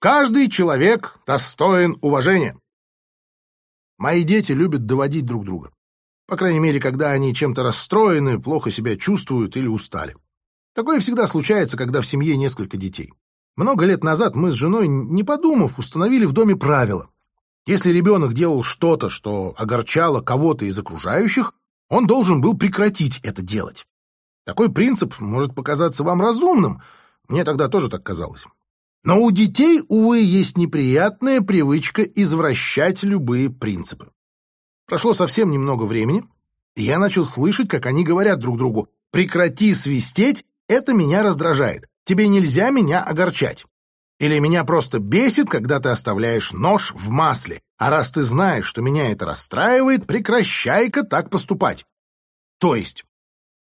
Каждый человек достоин уважения. Мои дети любят доводить друг друга. По крайней мере, когда они чем-то расстроены, плохо себя чувствуют или устали. Такое всегда случается, когда в семье несколько детей. Много лет назад мы с женой, не подумав, установили в доме правило. Если ребенок делал что-то, что огорчало кого-то из окружающих, он должен был прекратить это делать. Такой принцип может показаться вам разумным, мне тогда тоже так казалось. Но у детей, увы, есть неприятная привычка извращать любые принципы. Прошло совсем немного времени, и я начал слышать, как они говорят друг другу «прекрати свистеть, это меня раздражает, тебе нельзя меня огорчать». Или меня просто бесит, когда ты оставляешь нож в масле, а раз ты знаешь, что меня это расстраивает, прекращай-ка так поступать. То есть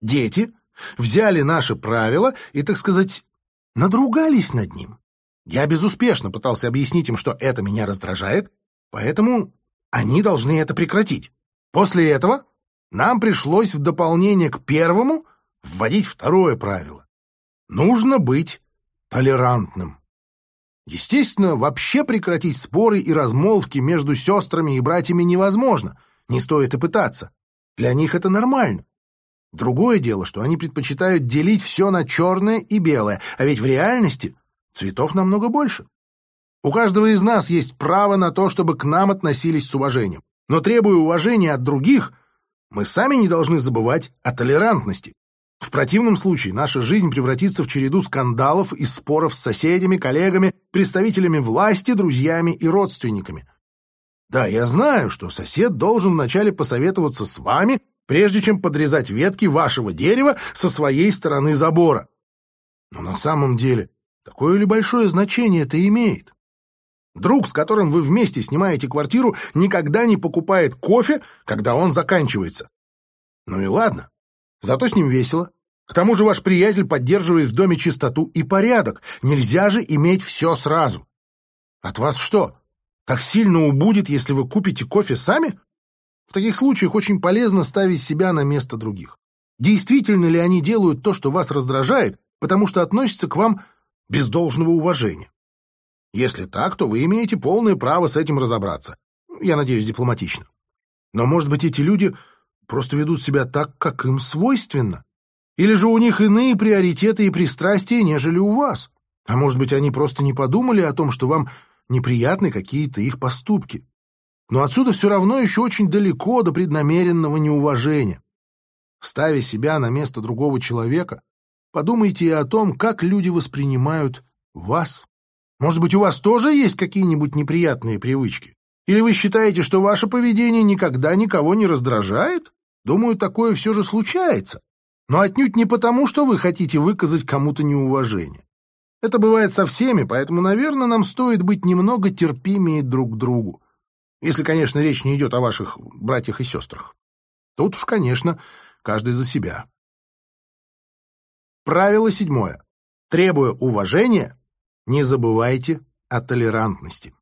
дети взяли наши правила и, так сказать, надругались над ним. Я безуспешно пытался объяснить им, что это меня раздражает, поэтому они должны это прекратить. После этого нам пришлось в дополнение к первому вводить второе правило. Нужно быть толерантным. Естественно, вообще прекратить споры и размолвки между сестрами и братьями невозможно, не стоит и пытаться. Для них это нормально. Другое дело, что они предпочитают делить все на черное и белое, а ведь в реальности цветов намного больше. У каждого из нас есть право на то, чтобы к нам относились с уважением. Но требуя уважения от других, мы сами не должны забывать о толерантности. В противном случае наша жизнь превратится в череду скандалов и споров с соседями, коллегами, представителями власти, друзьями и родственниками. Да, я знаю, что сосед должен вначале посоветоваться с вами, прежде чем подрезать ветки вашего дерева со своей стороны забора. Но на самом деле, какое ли большое значение это имеет? Друг, с которым вы вместе снимаете квартиру, никогда не покупает кофе, когда он заканчивается. Ну и ладно. Зато с ним весело. К тому же ваш приятель поддерживает в доме чистоту и порядок. Нельзя же иметь все сразу. От вас что, так сильно убудет, если вы купите кофе сами? В таких случаях очень полезно ставить себя на место других. Действительно ли они делают то, что вас раздражает, потому что относятся к вам без должного уважения? Если так, то вы имеете полное право с этим разобраться. Я надеюсь, дипломатично. Но, может быть, эти люди просто ведут себя так, как им свойственно. Или же у них иные приоритеты и пристрастия, нежели у вас. А может быть, они просто не подумали о том, что вам неприятны какие-то их поступки. Но отсюда все равно еще очень далеко до преднамеренного неуважения. Ставя себя на место другого человека, подумайте и о том, как люди воспринимают вас. Может быть, у вас тоже есть какие-нибудь неприятные привычки? Или вы считаете, что ваше поведение никогда никого не раздражает? Думаю, такое все же случается. Но отнюдь не потому, что вы хотите выказать кому-то неуважение. Это бывает со всеми, поэтому, наверное, нам стоит быть немного терпимее друг к другу. Если, конечно, речь не идет о ваших братьях и сестрах. Тут уж, конечно, каждый за себя. Правило седьмое. Требуя уважения, не забывайте о толерантности.